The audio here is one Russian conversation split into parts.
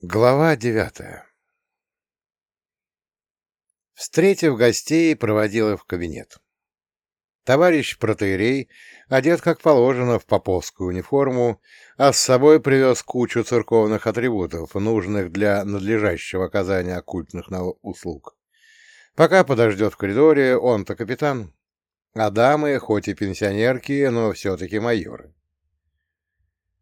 Глава девятая Встретив гостей, проводил их в кабинет. Товарищ протеерей одет, как положено, в поповскую униформу, а с собой привез кучу церковных атрибутов, нужных для надлежащего оказания оккультных услуг. Пока подождет в коридоре, он-то капитан, а дамы, хоть и пенсионерки, но все-таки майоры.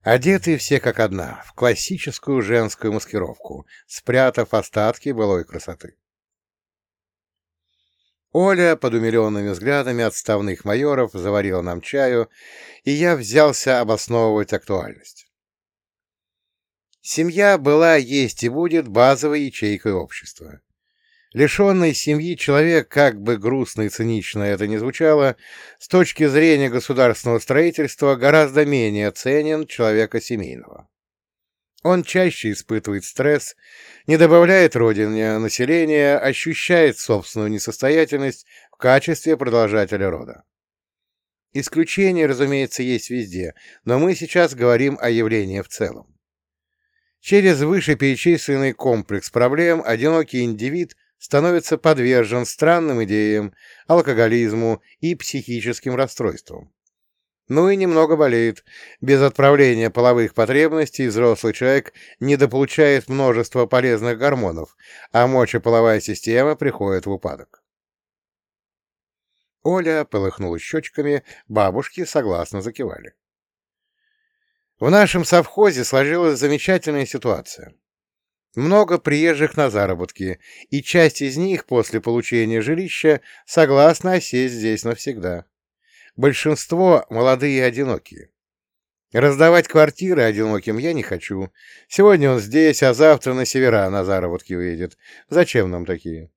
Одеты все как одна, в классическую женскую маскировку, спрятав остатки былой красоты. Оля под умиленными взглядами отставных майоров заварила нам чаю, и я взялся обосновывать актуальность. Семья была, есть и будет базовой ячейкой общества. Лишенный семьи человек, как бы грустно и цинично это ни звучало, с точки зрения государственного строительства гораздо менее ценен человека семейного. Он чаще испытывает стресс, не добавляет родине населения, ощущает собственную несостоятельность в качестве продолжателя рода. Исключения, разумеется, есть везде, но мы сейчас говорим о явлении в целом. Через вышеперечисленный комплекс проблем одинокий индивид становится подвержен странным идеям, алкоголизму и психическим расстройствам. Ну и немного болеет. Без отправления половых потребностей взрослый человек недополучает множество полезных гормонов, а мочеполовая система приходит в упадок. Оля полыхнула щечками, бабушки согласно закивали. В нашем совхозе сложилась замечательная ситуация. Много приезжих на заработки, и часть из них после получения жилища согласна осесть здесь навсегда. Большинство молодые и одинокие. Раздавать квартиры одиноким я не хочу. Сегодня он здесь, а завтра на севера на заработки уедет. Зачем нам такие?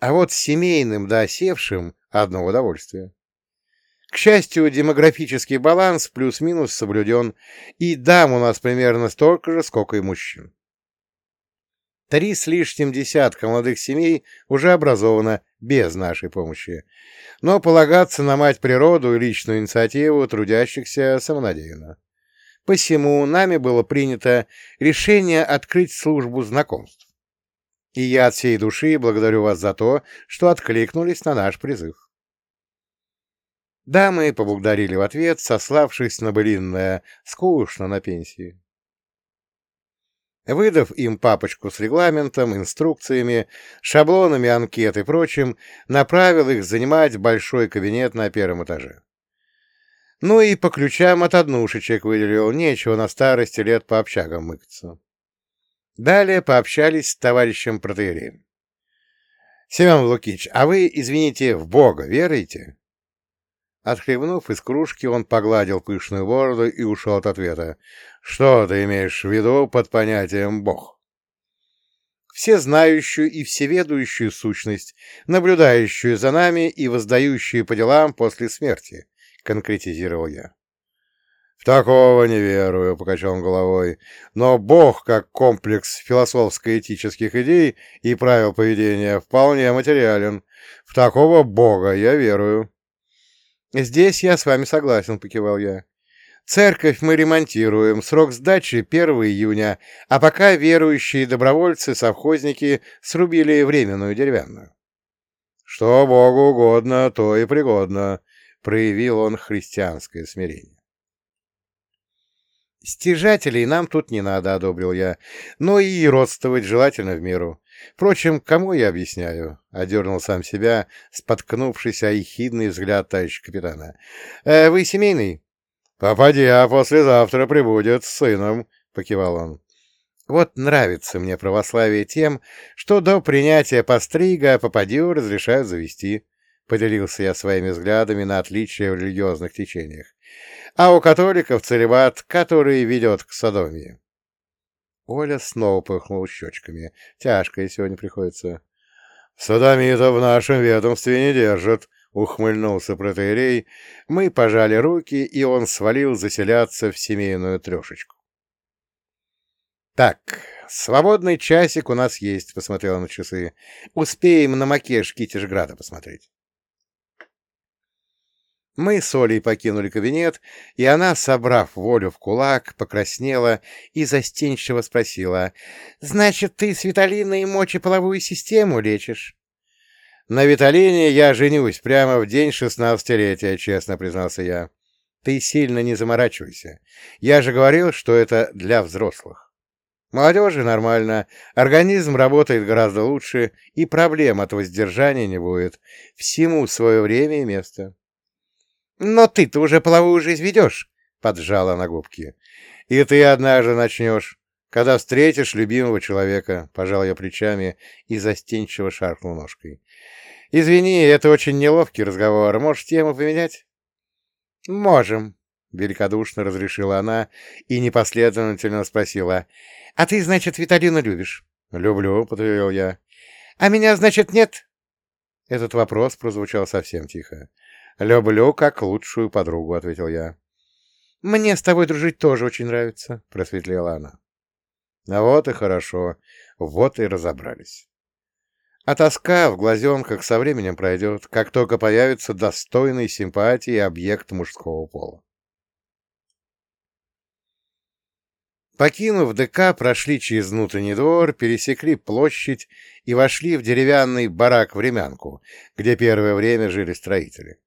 А вот семейным да осевшим одно удовольствие. К счастью, демографический баланс плюс-минус соблюден, и дам у нас примерно столько же, сколько и мужчин. Три с лишним десятка молодых семей уже образовано без нашей помощи, но полагаться на мать природу и личную инициативу трудящихся самонадеянно. Посему нами было принято решение открыть службу знакомств. И я от всей души благодарю вас за то, что откликнулись на наш призыв. Дамы поблагодарили в ответ, сославшись на былинное «скучно на пенсии». Выдав им папочку с регламентом, инструкциями, шаблонами анкет и прочим, направил их занимать большой кабинет на первом этаже. Ну и по ключам от однушечек выделил, нечего на старости лет по общагам мыкаться. Далее пообщались с товарищем протеереем. — Семен Лукич, а вы, извините, в Бога верите? Отхлебнув из кружки, он погладил пышную бороду и ушел от ответа. «Что ты имеешь в виду под понятием «бог»?» «Всезнающую и всеведущую сущность, наблюдающую за нами и воздающую по делам после смерти», — конкретизировал я. «В такого не верую», — покачал он головой. «Но Бог, как комплекс философско-этических идей и правил поведения, вполне материален. В такого Бога я верую». «Здесь я с вами согласен», — покивал я. «Церковь мы ремонтируем, срок сдачи — 1 июня, а пока верующие добровольцы, совхозники срубили временную деревянную». «Что Богу угодно, то и пригодно», — проявил он христианское смирение. «Стяжателей нам тут не надо», — одобрил я, — «но и родствовать желательно в меру. Впрочем, кому я объясняю? — одернул сам себя, споткнувшись о ехидный взгляд товарища капитана. «Э, — Вы семейный? — Попадья послезавтра прибудет с сыном, — покивал он. Вот нравится мне православие тем, что до принятия пострига попадью разрешают завести. Поделился я своими взглядами на отличия в религиозных течениях. А у католиков целебат, который ведет к садомии. Оля снова пыхнула щечками. Тяжко сегодня приходится. — Садомита в нашем ведомстве не держат, — ухмыльнулся протеерей. Мы пожали руки, и он свалил заселяться в семейную трешечку. — Так, свободный часик у нас есть, — посмотрела на часы. — Успеем на макеш Китежграда посмотреть. Мы с Олей покинули кабинет, и она, собрав волю в кулак, покраснела и застенчиво спросила, «Значит, ты с Виталиной мочеполовую систему лечишь?» «На Виталине я женюсь прямо в день шестнадцатилетия», — честно признался я. «Ты сильно не заморачивайся. Я же говорил, что это для взрослых. Молодежи нормально, организм работает гораздо лучше, и проблем от воздержания не будет. Всему свое время и место». «Но ты-то уже половую жизнь ведешь», — поджала на губки. «И ты однажды начнешь, когда встретишь любимого человека», — пожал я плечами и застенчиво шаркнул ножкой. «Извини, это очень неловкий разговор. Можешь тему поменять?» «Можем», — великодушно разрешила она и непоследовательно спросила. «А ты, значит, Виталину любишь?» «Люблю», — подтвердил я. «А меня, значит, нет?» Этот вопрос прозвучал совсем тихо. «Люблю как лучшую подругу», — ответил я. «Мне с тобой дружить тоже очень нравится», — просветлела она. А вот и хорошо, вот и разобрались. А тоска в глазенках со временем пройдет, как только появится достойный симпатии объект мужского пола. Покинув ДК, прошли через внутренний двор, пересекли площадь и вошли в деревянный барак-времянку, где первое время жили строители.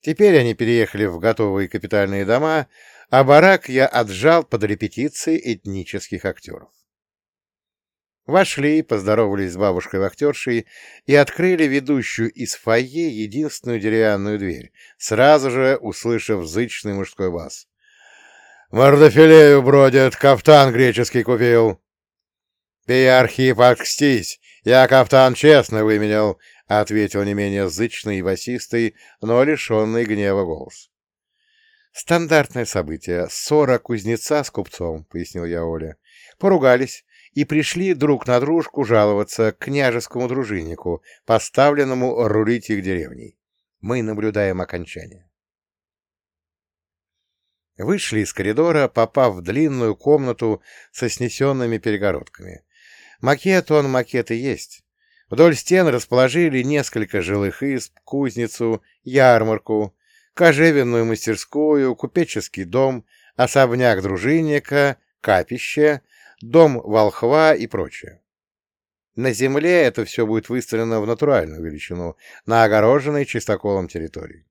Теперь они переехали в готовые капитальные дома, а барак я отжал под репетиции этнических актеров. Вошли, поздоровались с бабушкой-вахтершей и открыли ведущую из фойе единственную деревянную дверь, сразу же услышав зычный мужской бас. «Мордофилею бродит, кафтан греческий купил!» «Ты, Архип, окстись, я кафтан честно выменял, — ответил не менее зычный и басистый, но лишенный гнева голос. «Стандартное событие. Ссора кузнеца с купцом», — пояснил я Оле. «Поругались и пришли друг на дружку жаловаться к княжескому дружиннику, поставленному рулить их деревней. Мы наблюдаем окончание». Вышли из коридора, попав в длинную комнату со снесенными перегородками. Макет он, макет и есть. Вдоль стен расположили несколько жилых изб, кузницу, ярмарку, кожевенную мастерскую, купеческий дом, особняк дружинника, капище, дом волхва и прочее. На земле это все будет выстроено в натуральную величину, на огороженной чистоколом территории.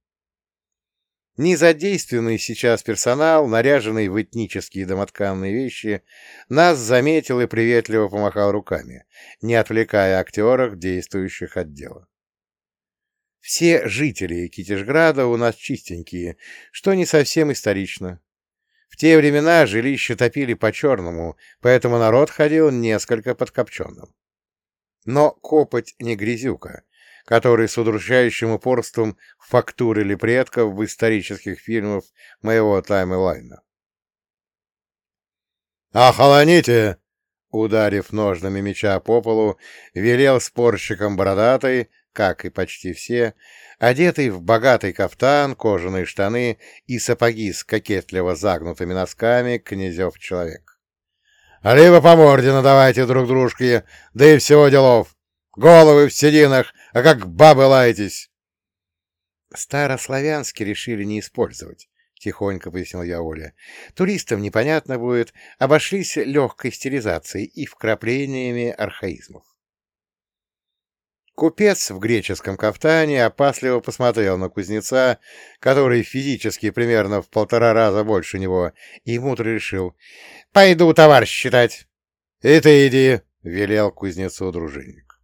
Незадействованный сейчас персонал, наряженный в этнические домотканные вещи, нас заметил и приветливо помахал руками, не отвлекая актеров, действующих от дела. Все жители Китежграда у нас чистенькие, что не совсем исторично. В те времена жилища топили по-черному, поэтому народ ходил несколько подкопченным. Но копоть не грязюка, который с удручающим упорством фактурили предков в исторических фильмах моего таймлайна. «Охолоните!» Ударив ножными меча по полу, велел спорщикам бородатой, как и почти все, одетый в богатый кафтан, кожаные штаны и сапоги с кокетливо загнутыми носками князев человек. «Либо по морде надавайте друг дружке, да и всего делов. Головы в сединах, а как бабы лаетесь!» «Старославянски решили не использовать», — тихонько пояснил я Оле. «Туристам непонятно будет, обошлись легкой стилизацией и вкраплениями архаизмов». Купец в греческом кафтане опасливо посмотрел на кузнеца, который физически примерно в полтора раза больше него, и мудро решил «Пойду товар считать». «И ты иди», — велел кузнецу дружинник.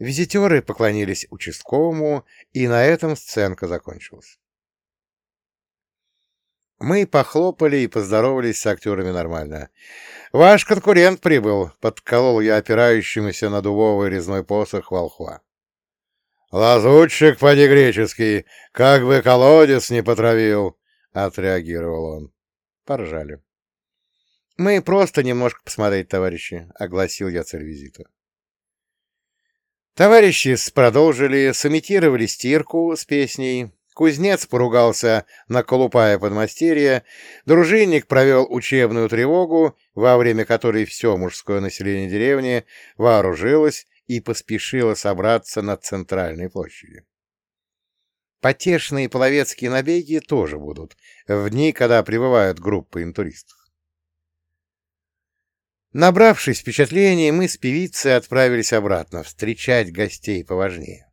Визитеры поклонились участковому, и на этом сценка закончилась. Мы похлопали и поздоровались с актерами нормально. «Ваш конкурент прибыл», — подколол я опирающемуся на дубовый резной посох волхва. «Лазутчик по-негречески, как бы колодец не потравил», — отреагировал он. Поржали. «Мы просто немножко посмотреть, товарищи», — огласил я цель визита. Товарищи продолжили, сымитировали стирку с песней. Кузнец поругался на колупая подмастерье, дружинник провел учебную тревогу, во время которой все мужское население деревни вооружилось и поспешило собраться на центральной площади. Потешные половецкие набеги тоже будут, в дни, когда прибывают группы интуристов. Набравшись впечатлений, мы с певицей отправились обратно встречать гостей поважнее.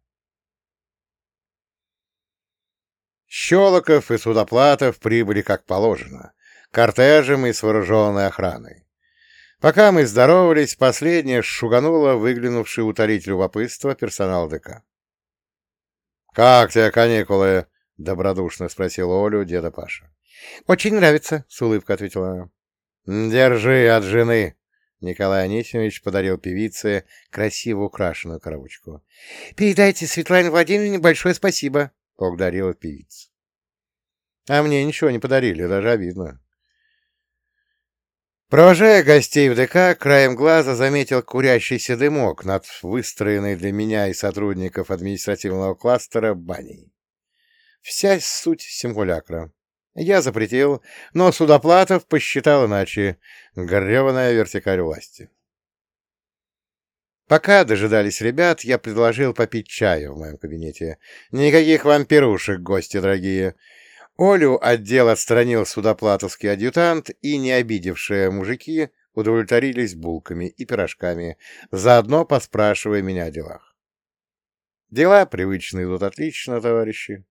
Щелоков и Судоплатов прибыли как положено, кортежем и с вооруженной охраной. Пока мы здоровались, последняя шуганула выглянувший утолить любопытство персонал ДК. — Как тебе каникулы? — добродушно спросил Олю деда Паша. — Очень нравится, — с улыбкой ответила она. — Держи от жены. Николай Анисимович подарил певице красиво украшенную коробочку. — Передайте Светлане Владимировне большое спасибо, — благодарила певица. — А мне ничего не подарили, даже обидно. Провожая гостей в ДК, краем глаза заметил курящийся дымок над выстроенной для меня и сотрудников административного кластера баней. Вся суть симулякра. Я запретил, но Судоплатов посчитал иначе. Гореванная вертикаль власти. Пока дожидались ребят, я предложил попить чаю в моем кабинете. Никаких вампирушек, гости дорогие. Олю отдел отстранил судоплатовский адъютант, и не обидевшие мужики удовлетворились булками и пирожками, заодно поспрашивая меня о делах. Дела привычные идут отлично, товарищи.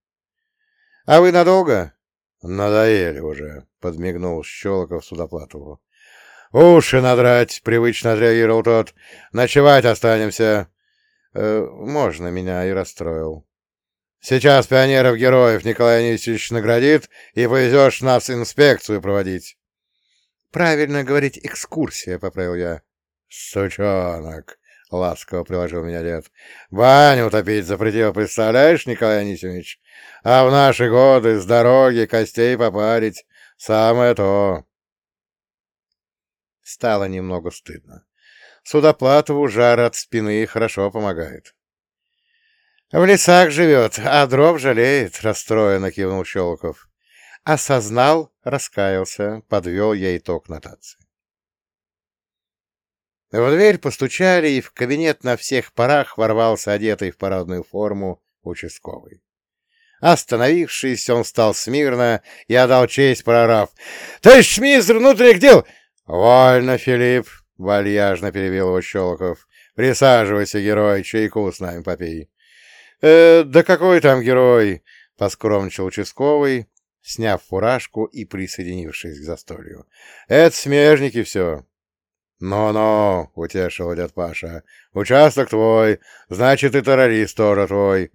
— А вы надолго? — Надоели уже, — подмигнул Щелоков Судоплатову. — Уши надрать, — привычно отреагировал тот. — Ночевать останемся. Э, — Можно, меня и расстроил. Сейчас пионеров-героев Николай Анисьевич наградит, и повезешь нас инспекцию проводить. — Правильно говорить, экскурсия, — поправил я. — Сучонок! — ласково приложил меня дед. — Баню утопить запретил, представляешь, Николай Анисимович? А в наши годы с дороги костей попарить — самое то. Стало немного стыдно. Судоплатову жар от спины хорошо помогает. В лесах живет, а дров жалеет, — расстроенно кивнул Щелоков. Осознал, раскаялся, подвел я итог нотации. В дверь постучали, и в кабинет на всех парах ворвался одетый в парадную форму участковый. Остановившись, он встал смирно и отдал честь, прорав. — Товарищ министр внутренних дел! — Вольно, Филипп! — вальяжно перебил его Щелоков. — Присаживайся, герой, чайку с нами попей. «Э, да какой там герой?» — поскромничал участковый, сняв фуражку и присоединившись к застолью. «Это смежники все». «Ну-ну», — утешил дед Паша, — «участок твой, значит, и террорист тоже твой.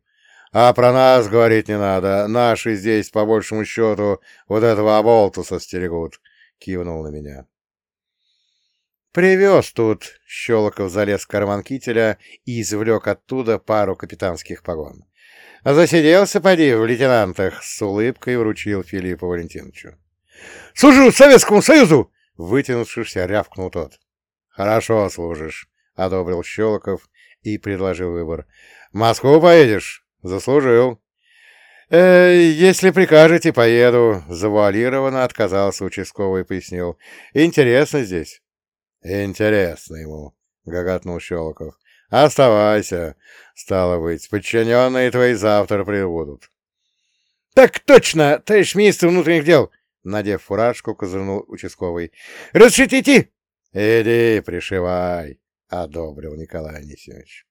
А про нас говорить не надо, наши здесь, по большему счету, вот этого оболтуса стерегут», — кивнул на меня. «Привез тут!» — Щелоков залез в карман кителя и извлек оттуда пару капитанских погон. «Засиделся, поди, в лейтенантах!» — с улыбкой вручил Филиппу Валентиновичу. «Служу Советскому Союзу!» — вытянувшись, рявкнул тот. «Хорошо служишь», — одобрил Щелоков и предложил выбор. «В Москву поедешь?» «Заслужил». «Э, «Если прикажете, поеду», — завуалированно отказался участковый и пояснил. «Интересно здесь». «Интересно ему», — гоготнул Щелоков. «Оставайся, стало быть, подчиненные твои завтра прибудут». «Так точно, товарищ министр внутренних дел!» Надев фуражку, козырнул участковый. «Разрешите идти?» «Иди, пришивай», — одобрил Николай Анисимович.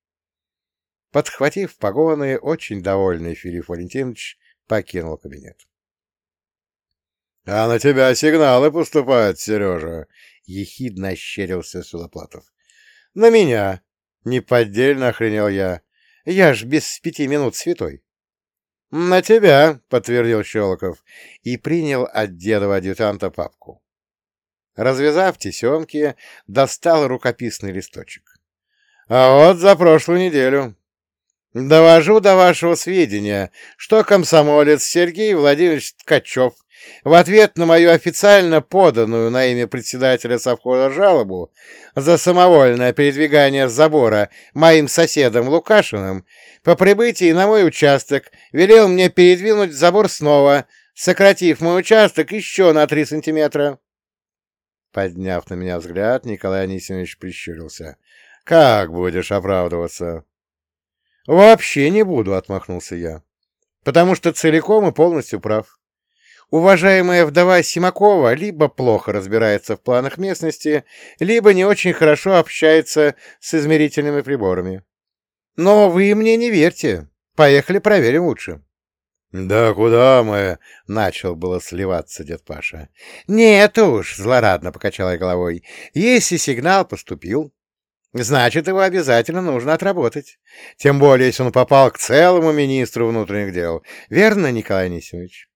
Подхватив погоны, очень довольный Филипп Валентинович покинул кабинет. — А на тебя сигналы поступают, Сережа, — ехидно ощерился Судоплатов. — На меня! — неподдельно охренел я. — Я ж без пяти минут святой. — На тебя! — подтвердил Щелоков и принял от дедова адъютанта папку. Развязав тесемки, достал рукописный листочек. — А вот за прошлую неделю. Довожу до вашего сведения, что комсомолец Сергей Владимирович Ткачев в ответ на мою официально поданную на имя председателя совхоза жалобу за самовольное передвигание забора моим соседом Лукашиным, по прибытии на мой участок велел мне передвинуть забор снова, сократив мой участок еще на три сантиметра. Подняв на меня взгляд, Николай Анисимович прищурился. — Как будешь оправдываться? — Вообще не буду, — отмахнулся я. потому что целиком и полностью прав. Уважаемая вдова Симакова либо плохо разбирается в планах местности, либо не очень хорошо общается с измерительными приборами. Но вы мне не верьте. Поехали проверим лучше. — Да куда мы? — начал было сливаться дед Паша. — Нет уж, — злорадно покачала головой, — если сигнал поступил, значит, его обязательно нужно отработать. Тем более, если он попал к целому министру внутренних дел. Верно, Николай Анисимович?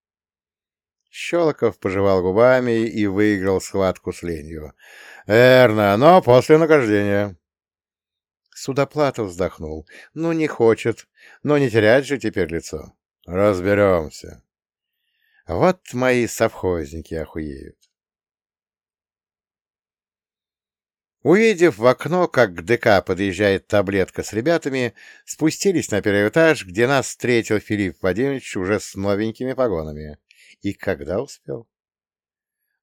Щелоков пожевал губами и выиграл схватку с ленью. — Верно, но после награждения. Судоплатов вздохнул. — Ну, не хочет. Но не терять же теперь лицо. — Разберемся. Вот мои совхозники охуеют. Увидев в окно, как к ДК подъезжает таблетка с ребятами, спустились на первый этаж, где нас встретил Филипп Владимирович уже с новенькими погонами. И когда успел?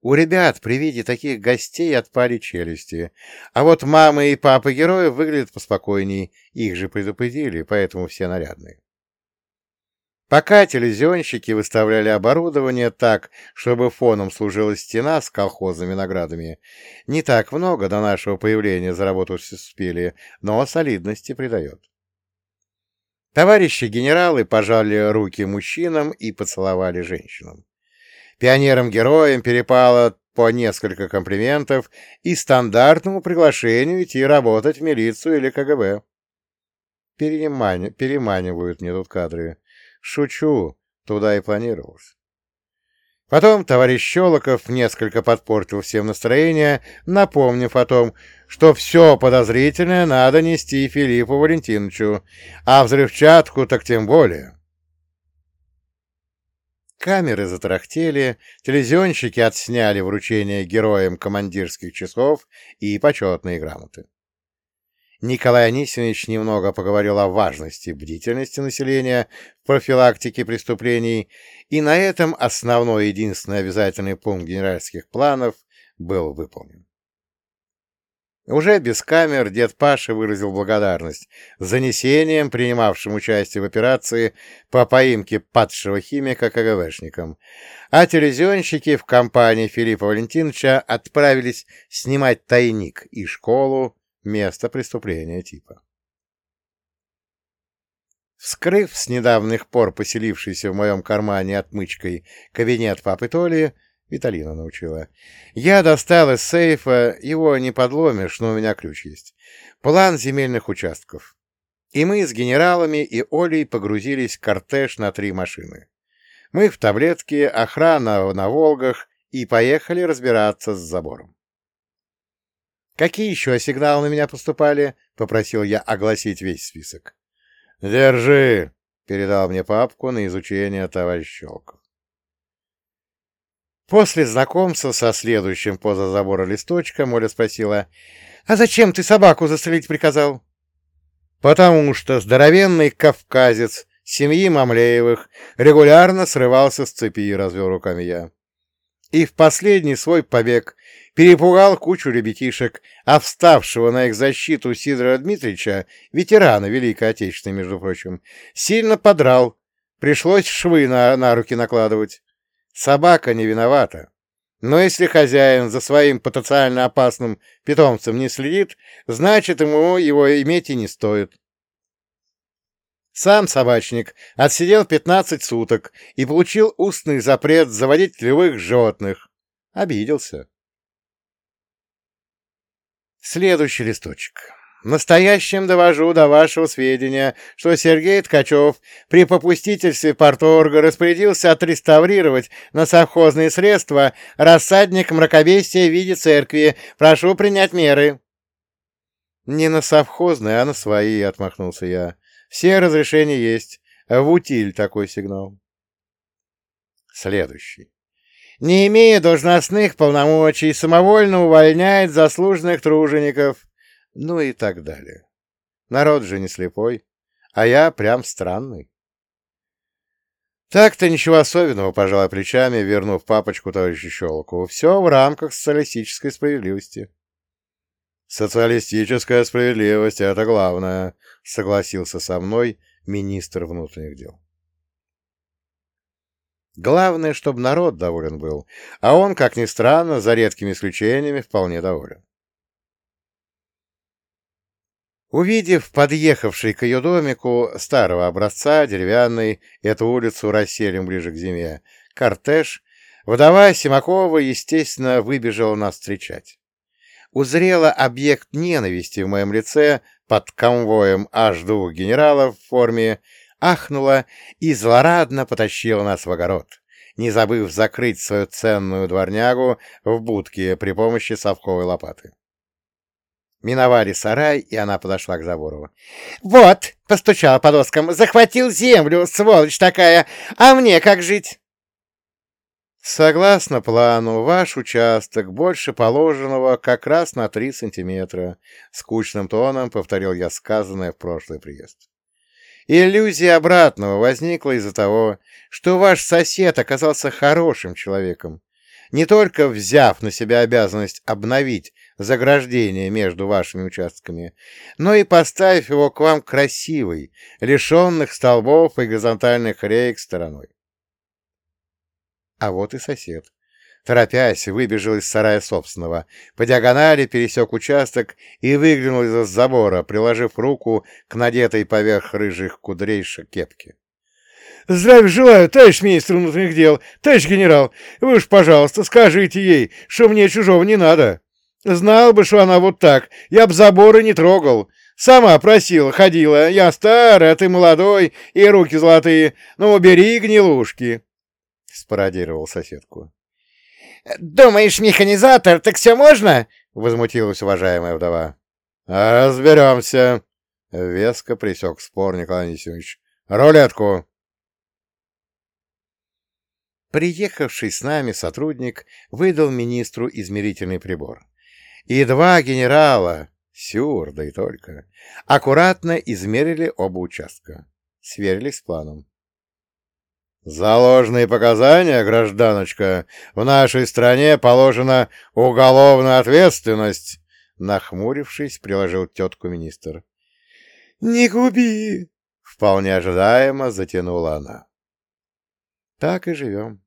У ребят при виде таких гостей отпали челюсти, а вот мамы и папы героев выглядят поспокойней, их же предупредили, поэтому все нарядные. Пока телевизионщики выставляли оборудование так, чтобы фоном служила стена с колхозными наградами, не так много до нашего появления заработать успели, но солидности придает. Товарищи генералы пожали руки мужчинам и поцеловали женщинам. Пионерам-героям перепало по несколько комплиментов и стандартному приглашению идти работать в милицию или КГБ. Перемани... Переманивают мне тут кадры. Шучу, туда и планировалось. Потом товарищ Щелоков несколько подпортил всем настроение, напомнив о том, что все подозрительное надо нести Филиппу Валентиновичу, а взрывчатку так тем более. Камеры затарахтели, телевизионщики отсняли вручение героям командирских часов и почетные грамоты. Николай Анисимович немного поговорил о важности бдительности населения в профилактике преступлений, и на этом основной единственный обязательный пункт генеральских планов был выполнен. Уже без камер дед Паша выразил благодарность занесением, принимавшим участие в операции по поимке падшего химика КГБшникам, а телевизионщики в компании Филиппа Валентиновича отправились снимать тайник и школу, место преступления типа. Вскрыв с недавних пор поселившийся в моем кармане отмычкой кабинет папы Толи, Виталина научила. Я достал из сейфа, его не подломишь, но у меня ключ есть. План земельных участков. И мы с генералами и Олей погрузились в кортеж на три машины. Мы в таблетке, охрана на «Волгах» и поехали разбираться с забором. «Какие еще сигналы на меня поступали?» — попросил я огласить весь список. «Держи!» — передал мне папку на изучение товарищ Щелков. После знакомства со следующим поза забора листочком Оля спросила, «А зачем ты собаку застрелить приказал?» «Потому что здоровенный кавказец семьи Мамлеевых регулярно срывался с цепи», — развел руками я. И в последний свой побег перепугал кучу ребятишек, а вставшего на их защиту Сидора Дмитриевича, ветерана Великой Отечественной, между прочим, сильно подрал, пришлось швы на, на руки накладывать. Собака не виновата. Но если хозяин за своим потенциально опасным питомцем не следит, значит, ему его иметь и не стоит. Сам собачник отсидел 15 суток и получил устный запрет заводить левых животных. Обиделся. Следующий листочек настоящем довожу до вашего сведения, что Сергей Ткачев при попустительстве порторга распорядился отреставрировать на совхозные средства рассадник мракобесия в виде церкви. Прошу принять меры. Не на совхозные, а на свои, — отмахнулся я. Все разрешения есть. В утиль такой сигнал. Следующий. Не имея должностных полномочий, самовольно увольняет заслуженных тружеников ну и так далее. Народ же не слепой, а я прям странный. Так-то ничего особенного, пожалуй, плечами, вернув папочку товарищу Щелкову. Все в рамках социалистической справедливости. «Социалистическая справедливость — это главное», — согласился со мной министр внутренних дел. Главное, чтобы народ доволен был, а он, как ни странно, за редкими исключениями, вполне доволен. Увидев подъехавший к ее домику старого образца, деревянный, эту улицу расселим ближе к зиме, кортеж, вдова Симакова, естественно, выбежала нас встречать. Узрела объект ненависти в моем лице под конвоем аж двух генералов в форме, ахнула и злорадно потащила нас в огород, не забыв закрыть свою ценную дворнягу в будке при помощи совковой лопаты. Миновали сарай, и она подошла к забору. «Вот!» — постучала по доскам. «Захватил землю, сволочь такая! А мне как жить?» «Согласно плану, ваш участок больше положенного как раз на три сантиметра», — скучным тоном повторил я сказанное в прошлый приезд. Иллюзия обратного возникла из-за того, что ваш сосед оказался хорошим человеком, не только взяв на себя обязанность обновить заграждение между вашими участками, но и поставив его к вам красивый, лишенных столбов и горизонтальных рейк стороной. А вот и сосед. Торопясь, выбежал из сарая собственного, по диагонали пересек участок и выглянул из-за забора, приложив руку к надетой поверх рыжих кудрей кепке. — Здравия желаю, товарищ министр внутренних дел, товарищ генерал. Вы уж, пожалуйста, скажите ей, что мне чужого не надо. Знал бы, что она вот так, я б заборы не трогал. Сама просила, ходила. Я старый, а ты молодой, и руки золотые. Ну, убери гнилушки. Спародировал соседку. «Думаешь, механизатор, так все можно?» — возмутилась уважаемая вдова. «Разберемся!» — веско присек спор Николай Анисимович. «Рулетку!» Приехавший с нами сотрудник выдал министру измерительный прибор. И два генерала, Сюр, да и только, аккуратно измерили оба участка. Сверились с планом. «За ложные показания, гражданочка, в нашей стране положена уголовная ответственность!» Нахмурившись, приложил тетку министр. «Не губи!» — вполне ожидаемо затянула она. Так и живем.